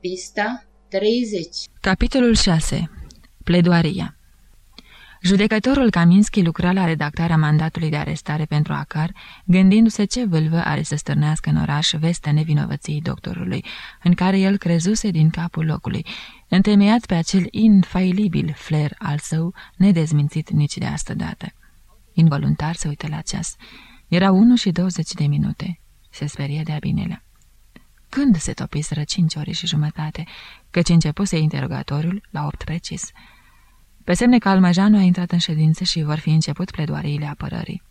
Pista 30 Capitolul 6. Pledoaria Judecătorul Kaminski lucra la redactarea mandatului de arestare pentru Acar, gândindu-se ce vâlvă are să stârnească în oraș vestea nevinovăției doctorului, în care el crezuse din capul locului, întemeiat pe acel infailibil flair al său, nedezmințit nici de astă dată. Involuntar se uită la ceas. Era 1 și 20 de minute. Se sperie de-a binelea. Când se topiseră cinci ore și jumătate, căci începuse interogatoriul la opt precis. Pe semne că Almăjanu a intrat în ședință și vor fi început pledoariile apărării.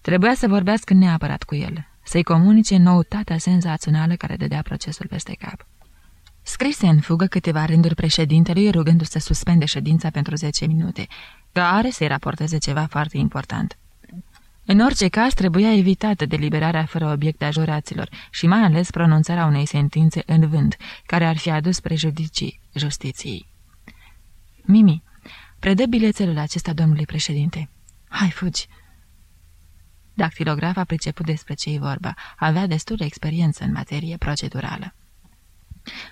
Trebuia să vorbească neapărat cu el, să-i comunice noutatea senzațională care dădea procesul peste cap. Scrise în fugă câteva rânduri președintelui, rugându-se să suspende ședința pentru 10 minute, că are să-i raporteze ceva foarte important. În orice caz, trebuia evitată deliberarea fără obiect a juraților și mai ales pronunțarea unei sentințe în vânt, care ar fi adus prejudicii justiției. Mimi, predă bilețelul acesta domnului președinte. Hai, fugi! Dactilograf a priceput despre ce-i vorba. Avea destul experiență în materie procedurală.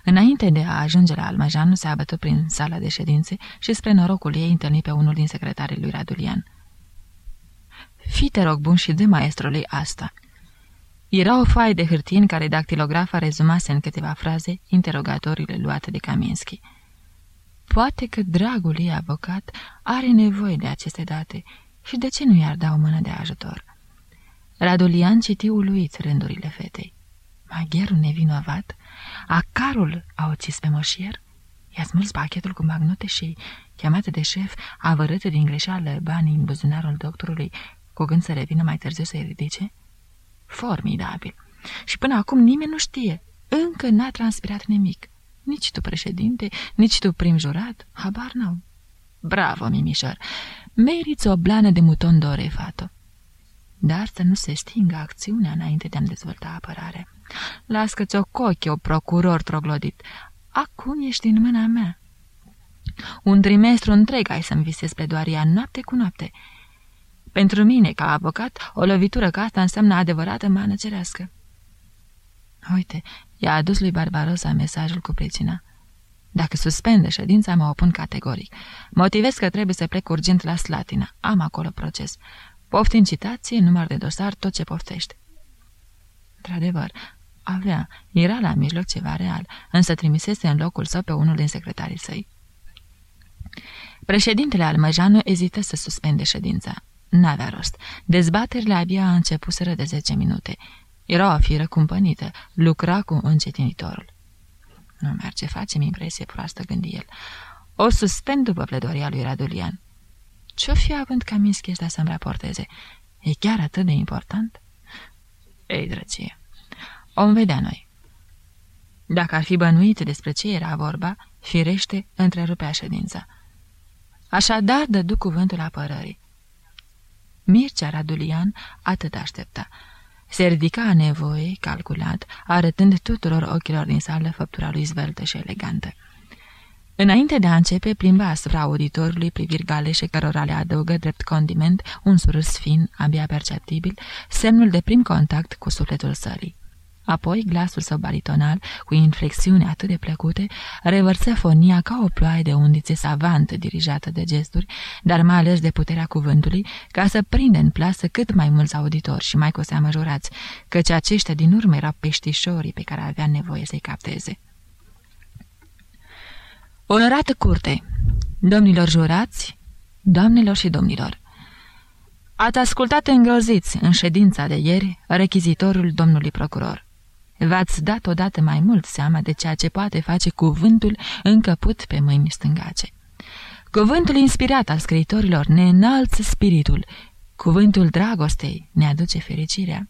Înainte de a ajunge la Almajanu, se abătut prin sala de ședințe și spre norocul ei întâlni pe unul din secretarii lui Radulian. Fii, te rog bun, și de maestrului asta." Era o foaie de hârtie în care dactilografa rezumase în câteva fraze interogatoriile luate de Kaminski. Poate că dragul ei avocat are nevoie de aceste date și de ce nu i-ar da o mână de ajutor? Radulian citi uluit rândurile fetei. Magherul nevinovat? Acarul a ucis pe moșier? I-a smuls pachetul cu magnote și, cheamată de șef, a vărât din greșeală banii în buzunarul doctorului cu gând să revină mai târziu să-i ridice? Formidabil! Și până acum nimeni nu știe. Încă n-a transpirat nimic. Nici tu, președinte, nici tu, prim jurat, habar n-au. Bravo, Mimișor! Meriți o blană de muton dore, fato. Dar să nu se stingă acțiunea înainte de a-mi dezvolta apărare. Las că ți-o coche, o procuror troglodit. Acum ești în mâna mea. Un trimestru întreg ai să-mi visezi pledoaria noapte cu noapte. Pentru mine, ca avocat, o lovitură ca asta înseamnă adevărată mană cerească. Uite, i-a adus lui Barbarosa mesajul cu pricina. Dacă suspendă ședința, mă opun categoric. Motivez că trebuie să plec urgent la Slatina. Am acolo proces. Pofti în citație, număr de dosar, tot ce poftește. Într-adevăr, avea, era la mijloc ceva real, însă trimisese în locul său pe unul din secretarii săi. Președintele Almăjanu ezită să suspende ședința. N-avea rost. Dezbaterile abia începuseră de zece minute. Era o firă cumpănită, lucra cu încetinitorul. Nu merge, facem impresie proastă, gândi el. O suspend după pledoria lui Radulian. Ce-o fi având Kaminski ăsta să-mi raporteze? E chiar atât de important? Ei, drăcie, om vedea noi. Dacă ar fi bănuit despre ce era vorba, firește, întrerupea ședința. Așadar, dădu cuvântul apărării. Mircea Radulian atât aștepta. Se ridica a nevoie, calculat, arătând tuturor ochilor din sală făptura lui zveltă și elegantă. Înainte de a începe, plimba asupra auditorului priviri galeșe cărora le adăugă drept condiment un surâs fin, abia perceptibil, semnul de prim contact cu sufletul sălii. Apoi, glasul său baritonal, cu inflexiuni atât de plăcute, revărsă fonia ca o ploaie de undițe savantă dirijată de gesturi, dar mai ales de puterea cuvântului, ca să prinde în plasă cât mai mulți auditori și mai cu seamă jurați, căci aceștia din urmă erau peștișorii pe care avea nevoie să-i capteze. Onorată curte, domnilor jurați, doamnelor și domnilor, ați ascultat îngroziți în ședința de ieri rechizitorul domnului procuror. V-ați dat odată mai mult seama de ceea ce poate face cuvântul încăput pe mâini stângace. Cuvântul inspirat al scriitorilor ne înalță spiritul, cuvântul dragostei ne aduce fericirea,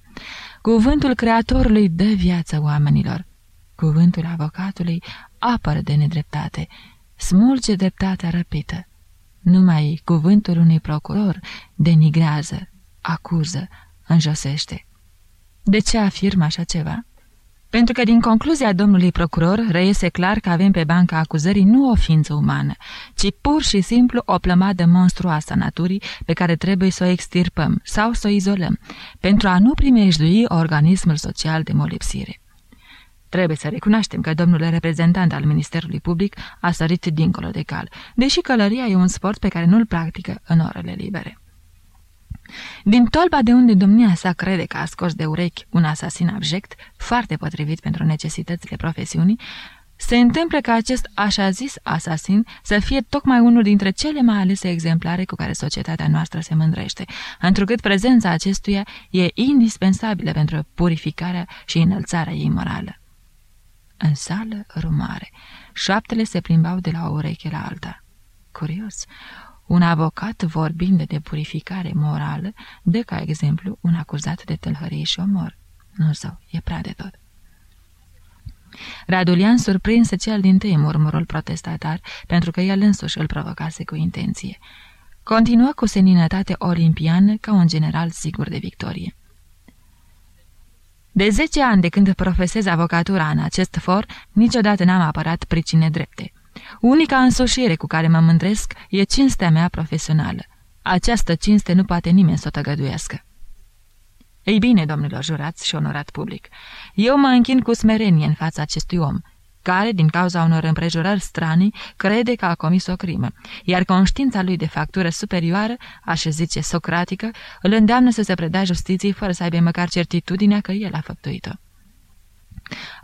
cuvântul creatorului dă viață oamenilor, cuvântul avocatului apără de nedreptate, smulge dreptatea răpită. Numai cuvântul unui procuror denigrează, acuză, înjosește. De ce afirmă așa ceva? Pentru că din concluzia domnului procuror reiese clar că avem pe banca acuzării nu o ființă umană, ci pur și simplu o plămadă monstruoasă a naturii pe care trebuie să o extirpăm sau să o izolăm, pentru a nu primejdui organismul social de molipsire. Trebuie să recunoaștem că domnul reprezentant al Ministerului Public a sărit dincolo de cal, deși călăria e un sport pe care nu-l practică în orele libere. Din tolba de unde domnia sa crede că a scos de urechi un asasin abject, foarte potrivit pentru necesitățile profesiunii, se întâmplă ca acest așa zis asasin să fie tocmai unul dintre cele mai alese exemplare cu care societatea noastră se mândrește, întrucât prezența acestuia e indispensabilă pentru purificarea și înălțarea ei morală. În sală rumare, șaptele se plimbau de la o ureche la alta. Curios, un avocat vorbind de purificare morală dă ca exemplu un acuzat de tâlhărie și omor. Nu sau, e prea de tot. Radulian surprinse cel din tâi murmurul protestatar, pentru că el însuși îl provocase cu intenție. Continuă cu seninătate olimpiană ca un general sigur de victorie. De zece ani de când profesez avocatura în acest for, niciodată n-am apărat pricine drepte. Unica însușire cu care mă mândresc e cinstea mea profesională. Această cinste nu poate nimeni să o tăgăduiască. Ei bine, domnilor jurați și onorat public, eu mă închin cu smerenie în fața acestui om, care, din cauza unor împrejurări stranii, crede că a comis o crimă, iar conștiința lui de factură superioară, aș zice socratică, îl îndeamnă să se predea justiției fără să aibă măcar certitudinea că el a făptuit-o.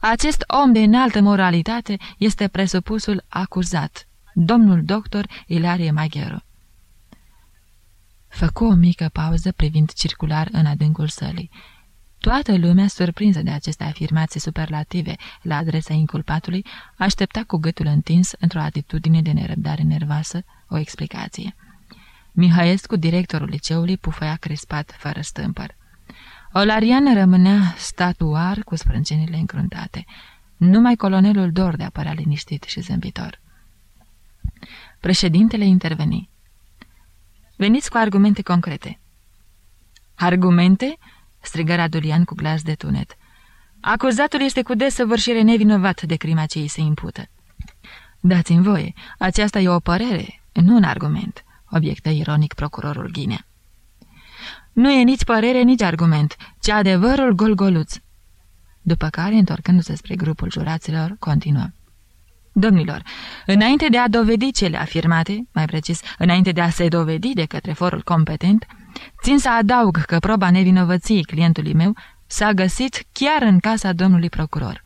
Acest om de înaltă moralitate este presupusul acuzat, domnul doctor Ilarie Magheru. Făcu o mică pauză privind circular în adâncul sălii. Toată lumea, surprinsă de aceste afirmații superlative la adresa inculpatului, aștepta cu gâtul întins, într-o atitudine de nerăbdare nervoasă, o explicație. Mihaescu, directorul liceului, pufăia crespat, fără stâmpăr. Olarian rămânea statuar cu sprâncenile încruntate. Numai colonelul Dor de apărea liniștit și zâmbitor. Președintele interveni. Veniți cu argumente concrete. Argumente? strigă Radulian cu glas de tunet. Acuzatul este cu desăvârșire nevinovat de crima ce îi se impută. Dați-mi voie, aceasta e o părere, nu un argument, obiectă ironic procurorul Ghinea. Nu e nici părere, nici argument, ci adevărul golgoluț. După care, întorcându-se spre grupul juraților, continuă. Domnilor, înainte de a dovedi cele afirmate, mai precis, înainte de a se dovedi de către forul competent, țin să adaug că proba nevinovăției clientului meu s-a găsit chiar în casa domnului procuror.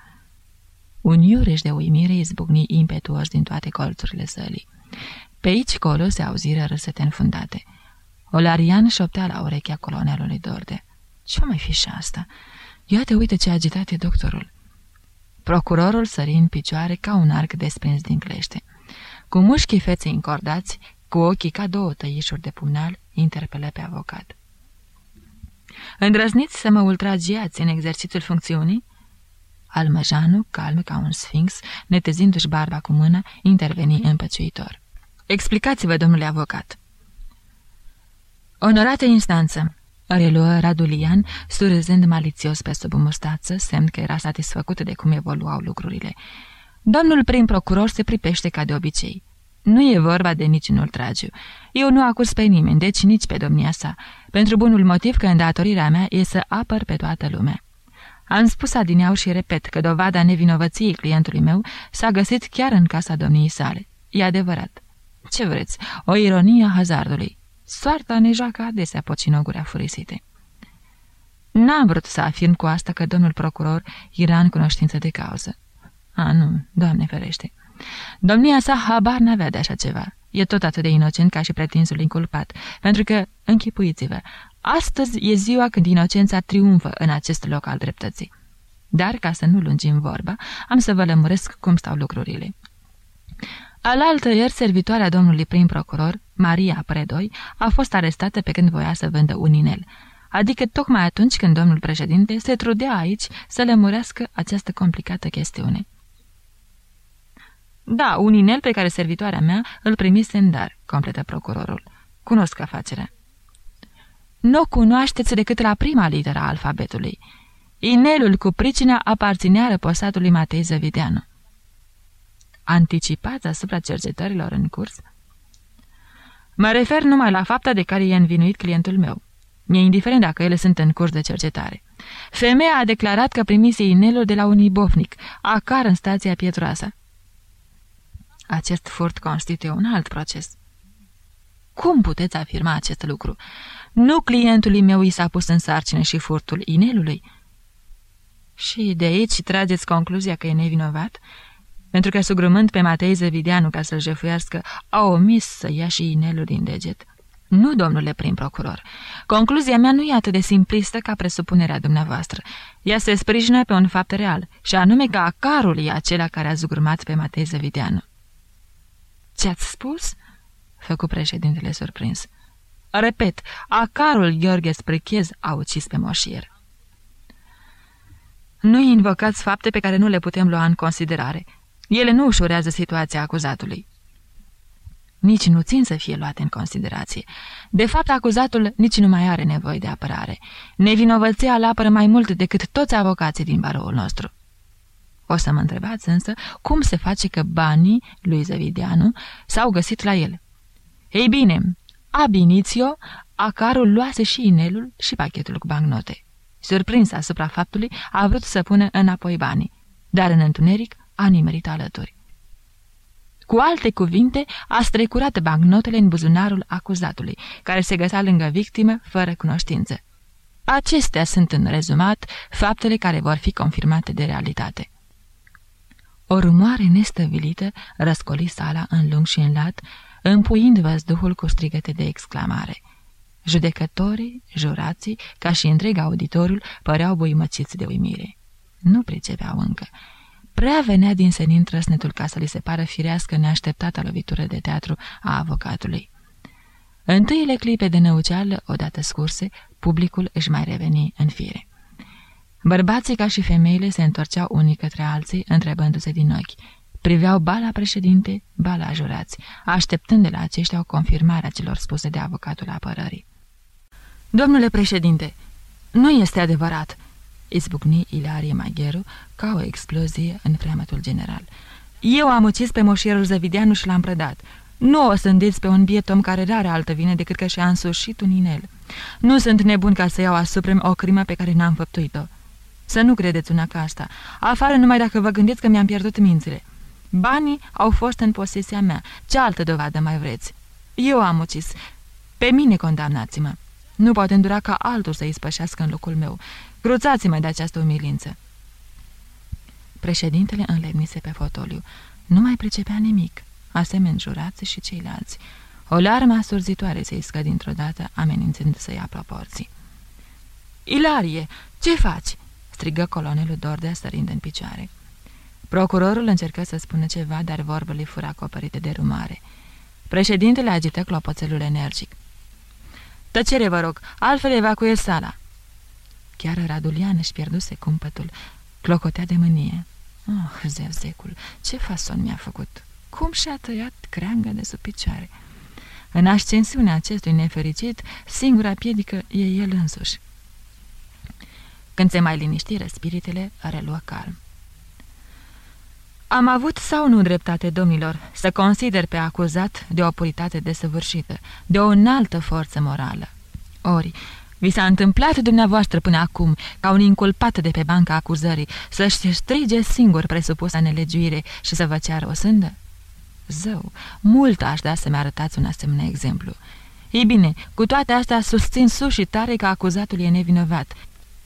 Un iureș de uimire izbucni impetuos din toate colțurile sălii. Pe aici colo se auziră râsete înfundate. Olarian șoptea la urechea colonelului Dorde. Ce mai fi și asta? Iată, uite ce agitat e doctorul. Procurorul sări în picioare ca un arc desprins din clește. Cu mușchii feței încordați, cu ochii ca două tăișuri de pumnal, interpelă pe avocat. Îndrăzniți să mă ultragiați în exercițiul funcțiunii? Almăjanu, calm ca un sfinx, netezindu-și barba cu mână, interveni împăciuitor. Explicați-vă, domnule avocat. Onorată instanță, reluă Radulian, surâzând malițios pe sub mustață, semn că era satisfăcut de cum evoluau lucrurile. Domnul prim procuror se pripește ca de obicei. Nu e vorba de niciun ultragiu. Eu nu acuz pe nimeni, deci nici pe domnia sa, pentru bunul motiv că îndatorirea mea e să apăr pe toată lumea. Am spus adineau și repet că dovada nevinovăției clientului meu s-a găsit chiar în casa domniei sale. E adevărat. Ce vreți? O ironie a hazardului. Soarta ne joacă adesea pocinoguri afurisite. N-am vrut să afirm cu asta că domnul procuror era în cunoștință de cauză. A, nu, doamne ferește. Domnia sa habar n-avea de așa ceva. E tot atât de inocent ca și pretinsul inculpat, pentru că, închipuiți-vă, astăzi e ziua când inocența triumfă în acest loc al dreptății. Dar, ca să nu lungim vorba, am să vă lămuresc cum stau lucrurile. Alaltă ieri, servitoarea domnului prim procuror, Maria Predoi, a fost arestată pe când voia să vândă un inel, adică tocmai atunci când domnul președinte se trudea aici să lămurească această complicată chestiune. Da, un inel pe care servitoarea mea îl primise în dar, completă procurorul. Cunosc afacerea. Nu cunoașteți decât la prima literă a alfabetului. Inelul cu pricina aparținea răposatului Matei Zăvideanu anticipați asupra cercetărilor în curs? Mă refer numai la fapta de care e învinuit clientul meu. Mi-e indiferent dacă ele sunt în curs de cercetare. Femeia a declarat că primise inelul de la un ibofnic, acar în stația Pietroasa. Acest furt constituie un alt proces. Cum puteți afirma acest lucru? Nu clientului meu i s-a pus în sarcină și furtul inelului? Și de aici trageți concluzia că e nevinovat? Pentru că, sugrumând pe Matei Zăvideanu ca să-l jefuiască, a omis să ia și inelul din deget. Nu, domnule prim procuror. Concluzia mea nu e atât de simplistă ca presupunerea dumneavoastră. Ea se sprijină pe un fapt real, și anume că acarul e acela care a zugurmat pe Matei Zăvideanu. Ce-ați spus?" făcu președintele surprins. Repet, acarul Gheorghe Sprichez a ucis pe moșier. Nu invocați fapte pe care nu le putem lua în considerare. Ele nu ușurează situația acuzatului. Nici nu țin să fie luate în considerație. De fapt, acuzatul nici nu mai are nevoie de apărare. Nevinovăția îl apără mai mult decât toți avocații din baroul nostru. O să mă întrebați însă cum se face că banii lui Zăvideanu s-au găsit la el. Ei bine, ab initio, acarul luase și inelul și pachetul cu bancnote. Surprins asupra faptului, a vrut să pună înapoi banii, dar în întuneric a nimerit alături. Cu alte cuvinte, a strecurat bancnotele în buzunarul acuzatului, care se găsa lângă victimă fără cunoștință. Acestea sunt, în rezumat, faptele care vor fi confirmate de realitate. O rumoare nestăvilită răscoli sala în lung și în lat, împuind văzduhul cu strigăte de exclamare. Judecătorii, jurații, ca și întreg auditorul, păreau buimăciți de uimire. Nu pricepeau încă. Prea venea din senin trăsnetul ca să li se pară firească neașteptată lovitură de teatru a avocatului. Întâiile clipe de năuceală, odată scurse, publicul își mai reveni în fire. Bărbații ca și femeile se întorceau unii către alții, întrebându-se din ochi. Priveau ba la președinte, ba la jurați, așteptând de la aceștia o confirmare a celor spuse de avocatul apărării. Domnule președinte, nu este adevărat!" Izbucni Ilarie Magheru ca o explozie în freamătul general. Eu am ucis pe moșierul Zăvideanu și l-am prădat. Nu o sândiți pe un biet om care are altă vine decât că și-a însușit un inel. Nu sunt nebun ca să iau asupra o crimă pe care n-am făptuit-o. Să nu credeți una ca asta. Afară numai dacă vă gândiți că mi-am pierdut mințile. Banii au fost în posesia mea. Ce altă dovadă mai vreți? Eu am ucis. Pe mine condamnați-mă. Nu poate îndura ca altul să-i spășească în locul meu. Cruțați-mă de această umilință. Președintele înlemnise pe fotoliu. Nu mai pricepea nimic, asemeni jurați și ceilalți. O larmă asurzitoare se iscă dintr-o dată, amenințând să ia proporții. Ilarie, ce faci?" strigă colonelul Dordea sărind în picioare. Procurorul încercă să spună ceva, dar vorbele fură acoperite de rumare. Președintele agită clopoțelul energic. Tăcere, vă rog, altfel evacuez sala." Chiar Radulian își pierduse cumpătul, clocotea de mânie. Oh, zevzecul, ce fason mi-a făcut! Cum și-a tăiat creangă de sub picioare! În ascensiunea acestui nefericit, singura piedică e el însuși. Când se mai liniștiră spiritele, reluă calm. Am avut sau nu dreptate, domnilor, să consider pe acuzat de o puritate desăvârșită, de o înaltă forță morală. Ori, vi s-a întâmplat dumneavoastră până acum, ca un inculpat de pe banca acuzării, să-și strige singur presupusa nelegiuire și să vă ceară o sândă? Zău, mult aș da să-mi arătați un asemenea exemplu. Ei bine, cu toate astea susțin sus și tare că acuzatul e nevinovat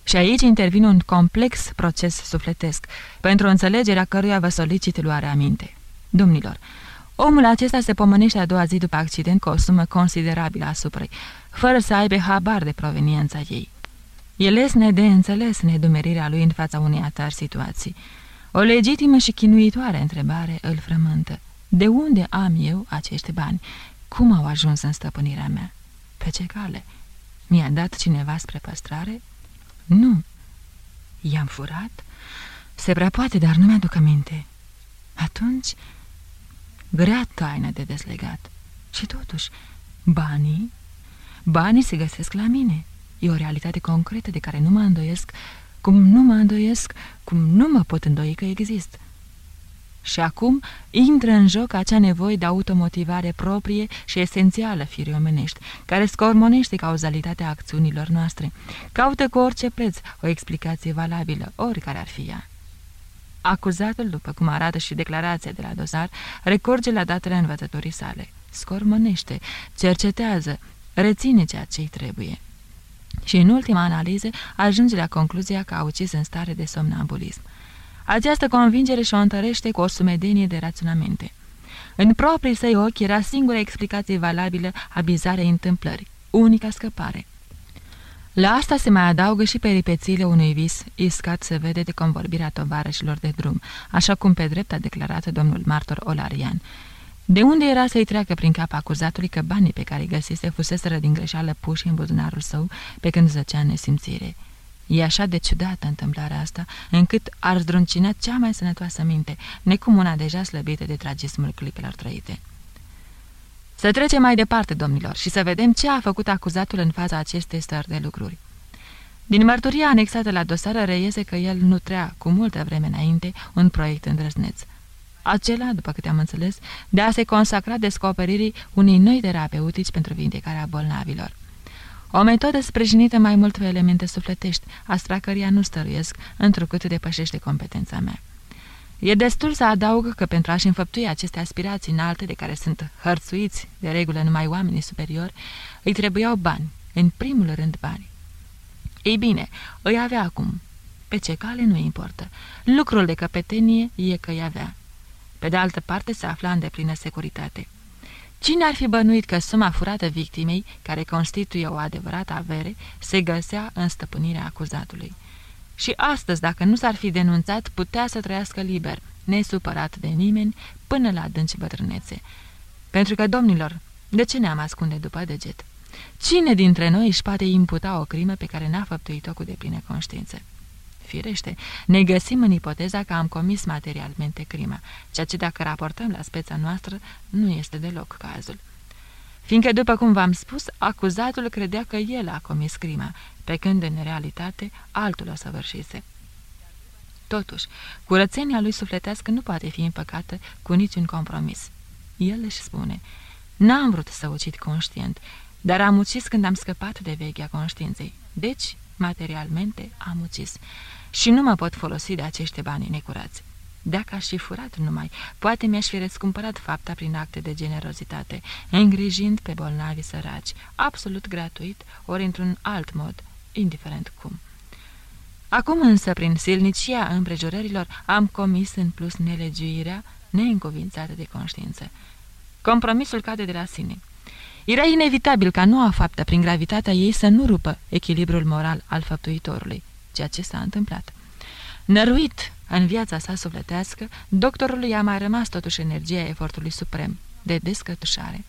și aici intervine un complex proces sufletesc, pentru înțelegerea căruia vă solicit luarea aminte. Domnilor, omul acesta se pomănește a doua zi după accident cu o sumă considerabilă asupra fără să aibă habar de proveniența ei. E lesne de înțeles nedumerirea lui în fața unei atari situații. O legitimă și chinuitoare întrebare îl frământă. De unde am eu acești bani? Cum au ajuns în stăpânirea mea? Pe ce cale? Mi-a dat cineva spre păstrare? Nu. I-am furat? Se prea poate, dar nu mi-aduc aminte. Atunci, grea taină de deslegat. Și totuși, banii, banii se găsesc la mine. E o realitate concretă de care nu mă îndoiesc, cum nu mă îndoiesc, cum nu mă pot îndoi că există. Și acum intră în joc acea nevoie de automotivare proprie și esențială firii omenești, care scormonește cauzalitatea acțiunilor noastre. Caută cu orice preț o explicație valabilă, oricare ar fi ea. Acuzatul, după cum arată și declarația de la dosar, recurge la datele învățătorii sale. Scormonește, cercetează, reține ceea ce-i trebuie. Și în ultima analiză ajunge la concluzia că a ucis în stare de somnambulism. Această convingere și-o întărește cu o sumedenie de raționamente. În proprii săi ochi era singura explicație valabilă a bizarei întâmplări, unica scăpare. La asta se mai adaugă și peripețiile unui vis, iscat se vede de convorbirea tovarășilor de drum, așa cum pe drept a declarat domnul martor Olarian. De unde era să-i treacă prin cap acuzatului că banii pe care îi găsise fuseseră din greșeală puși în buzunarul său pe când zăcea în nesimțire? E așa de ciudată întâmplarea asta, încât ar zdruncina cea mai sănătoasă minte, necum una deja slăbită de tragismul clipelor trăite. Să trecem mai departe, domnilor, și să vedem ce a făcut acuzatul în faza acestei stări de lucruri. Din mărturia anexată la dosară reiese că el nu trea cu multă vreme înainte un proiect îndrăzneț. Acela, după câte am înțeles, de a se consacra descoperirii unei noi terapeutici pentru vindecarea bolnavilor. O metodă sprijinită mai mult pe elemente sufletești, astra căria nu stăruiesc, întrucât depășește competența mea. E destul să adaug că pentru a-și înfăptui aceste aspirații înalte de care sunt hărțuiți de regulă numai oamenii superiori, îi trebuiau bani, în primul rând bani. Ei bine, îi avea acum. Pe ce cale nu importă. Lucrul de căpetenie e că îi avea. Pe de altă parte se afla în deplină securitate. Cine ar fi bănuit că suma furată victimei, care constituie o adevărată avere, se găsea în stăpânirea acuzatului? Și astăzi, dacă nu s-ar fi denunțat, putea să trăiască liber, nesupărat de nimeni, până la adânci bătrânețe. Pentru că, domnilor, de ce ne-am ascunde după deget? Cine dintre noi își poate imputa o crimă pe care n-a făptuit-o cu deplină conștiință? Firește, ne găsim în ipoteza că am comis materialmente crima, ceea ce dacă raportăm la speța noastră, nu este deloc cazul. Fiindcă, după cum v-am spus, acuzatul credea că el a comis crima, pe când, în realitate, altul o săvârșise. Totuși, curățenia lui sufletească nu poate fi împăcată cu niciun compromis. El își spune, n-am vrut să ucid conștient, dar am ucis când am scăpat de vechea conștiinței. Deci, materialmente, am ucis. Și nu mă pot folosi de acești bani necurați. Dacă aș fi furat numai, poate mi-aș fi răscumpărat fapta prin acte de generozitate, îngrijind pe bolnavi săraci, absolut gratuit, ori într-un alt mod, indiferent cum. Acum însă, prin silnicia împrejurărilor, am comis în plus nelegiuirea neîncuvințată de conștiință. Compromisul cade de la sine. Era inevitabil ca noua faptă, prin gravitatea ei, să nu rupă echilibrul moral al făptuitorului, ceea ce s-a întâmplat. Năruit în viața sa sufletească, doctorului a mai rămas totuși energia efortului suprem, de descătușare.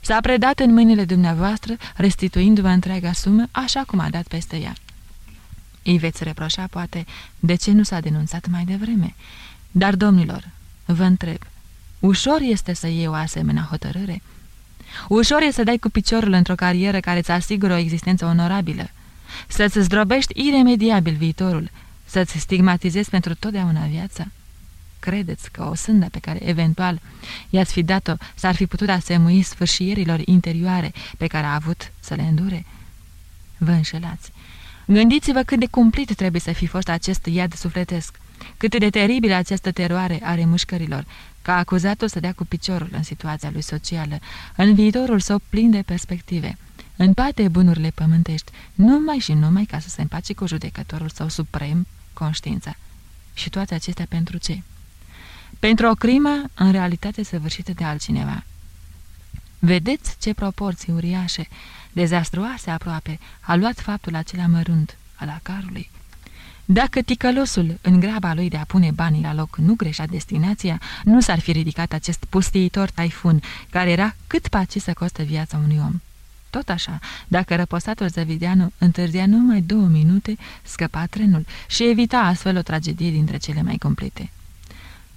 S-a predat în mâinile dumneavoastră, restituindu-vă întreaga sumă, așa cum a dat peste ea. Îi veți reproșa, poate, de ce nu s-a denunțat mai devreme. Dar, domnilor, vă întreb, ușor este să iei o asemenea hotărâre? Ușor e să dai cu piciorul într-o carieră care îți asigură o existență onorabilă, să-ți zdrobești iremediabil viitorul, să-ți stigmatizezi pentru totdeauna viața? Credeți că o sândă pe care eventual i-ați fi dat-o s-ar fi putut asemui sfârșierilor interioare pe care a avut să le îndure? Vă înșelați. Gândiți-vă cât de cumplit trebuie să fi fost acest iad sufletesc, cât de teribilă această teroare are mușcărilor, ca acuzatul să dea cu piciorul în situația lui socială, în viitorul său plin de perspective, în toate bunurile pământești, numai și numai ca să se împace cu judecătorul său suprem, conștiința. Și toate acestea pentru ce? Pentru o crimă, în realitate săvârșită de altcineva. Vedeți ce proporții uriașe, dezastruoase aproape, a luat faptul acela mărunt al acarului. Dacă ticălosul, în graba lui de a pune banii la loc, nu greșea destinația, nu s-ar fi ridicat acest pustiitor taifun, care era cât paci să costă viața unui om. Tot așa, dacă răposatul Zăvideanu întârzia numai două minute, scăpa trenul și evita astfel o tragedie dintre cele mai complete.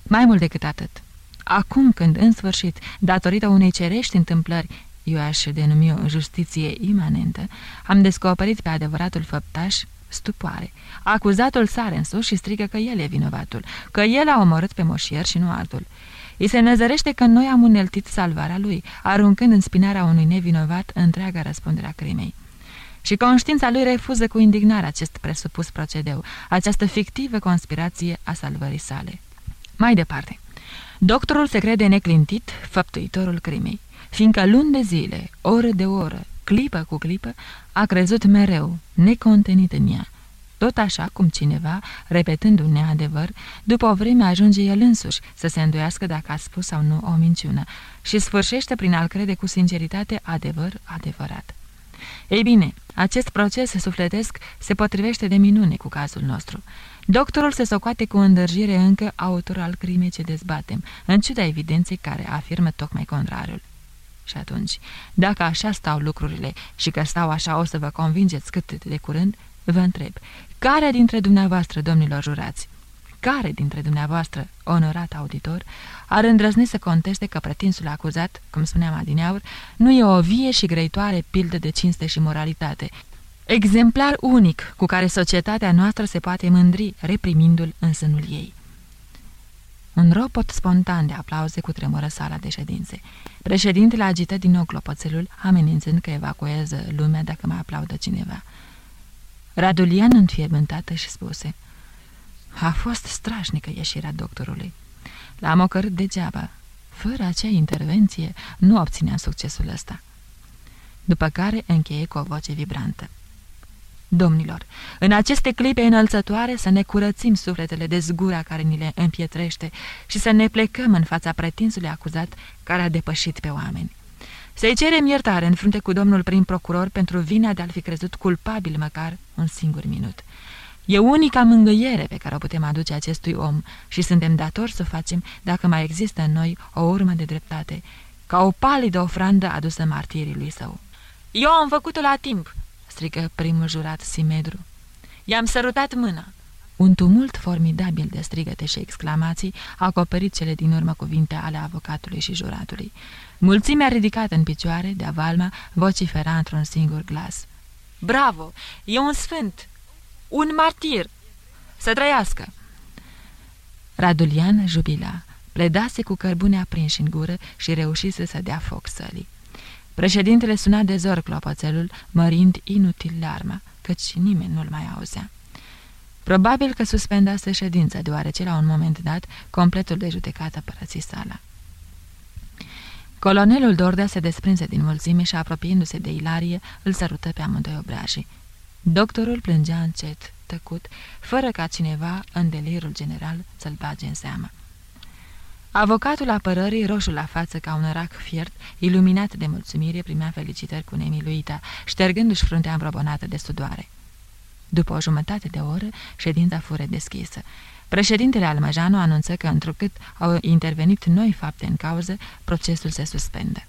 Mai mult decât atât, acum când, în sfârșit, datorită unei cerești întâmplări, eu aș denumi o justiție imanentă, am descoperit pe adevăratul făptaș, stupoare. Acuzatul sare în sus și strigă că el e vinovatul, că el a omorât pe moșier și nu altul. Îi se năzărește că noi am uneltit salvarea lui, aruncând în spinarea unui nevinovat întreaga răspunderea crimei. Și conștiința lui refuză cu indignare acest presupus procedeu, această fictivă conspirație a salvării sale. Mai departe, doctorul se crede neclintit, făptuitorul crimei, fiindcă luni de zile, oră de oră, clipă cu clipă, a crezut mereu, necontenit în ea. Tot așa cum cineva, repetând un neadevăr, după o vreme ajunge el însuși să se îndoiască dacă a spus sau nu o minciună și sfârșește prin a-l crede cu sinceritate adevăr adevărat. Ei bine, acest proces sufletesc se potrivește de minune cu cazul nostru. Doctorul se socoate cu îndârjire încă autor al crimei ce dezbatem, în ciuda evidenței care afirmă tocmai contrariul. Și atunci, dacă așa stau lucrurile și că stau așa o să vă convingeți cât de curând, vă întreb, care dintre dumneavoastră, domnilor jurați, care dintre dumneavoastră, onorat auditor, ar îndrăzni să conteste că pretinsul acuzat, cum spuneam adineaur, nu e o vie și grăitoare pildă de cinste și moralitate, exemplar unic cu care societatea noastră se poate mândri, reprimindu-l în sânul ei. Un ropot spontan de aplauze cu tremură sala de ședințe. Președintele agită din nou clopoțelul, amenințând că evacuează lumea dacă mai aplaudă cineva. Radulian înfiebântată și spuse A fost strașnică ieșirea doctorului. L-am ocărât degeaba. Fără acea intervenție nu obținea succesul ăsta. După care încheie cu o voce vibrantă. Domnilor, în aceste clipe înălțătoare să ne curățim sufletele de zgura care ni le împietrește și să ne plecăm în fața pretinsului acuzat care a depășit pe oameni. Să-i cerem iertare în frunte cu domnul prim procuror pentru vina de a-l fi crezut culpabil măcar un singur minut. E unica mângâiere pe care o putem aduce acestui om și suntem datori să facem dacă mai există în noi o urmă de dreptate, ca o palidă ofrandă adusă martirii lui său. Eu am făcut-o la timp, strigă primul jurat Simedru. I-am sărutat mâna. Un tumult formidabil de strigăte și exclamații a acoperit cele din urmă cuvinte ale avocatului și juratului. Mulțimea ridicată în picioare, de avalma, vocifera într-un singur glas. Bravo! E un sfânt! Un martir! Să trăiască! Radulian jubila, pledase cu cărbune aprinși în gură și reușise să dea foc sălii. Președintele suna de zor clopoțelul, mărind inutil larma, căci nimeni nu-l mai auzea. Probabil că suspendase ședința, deoarece la un moment dat completul de judecată părăsi sala. Colonelul Dordea se desprinse din mulțime și, apropiindu-se de Ilarie, îl sărută pe amândoi obrajii. Doctorul plângea încet, tăcut, fără ca cineva, în delirul general, să-l bage în seamă. Avocatul apărării, roșu la față ca un rac fiert, iluminat de mulțumire, primea felicitări cu nemiluita, ștergându-și fruntea îmbrobonată de sudoare. După o jumătate de oră, ședința fură deschisă. Președintele Almăjanu anunță că, întrucât au intervenit noi fapte în cauză, procesul se suspendă.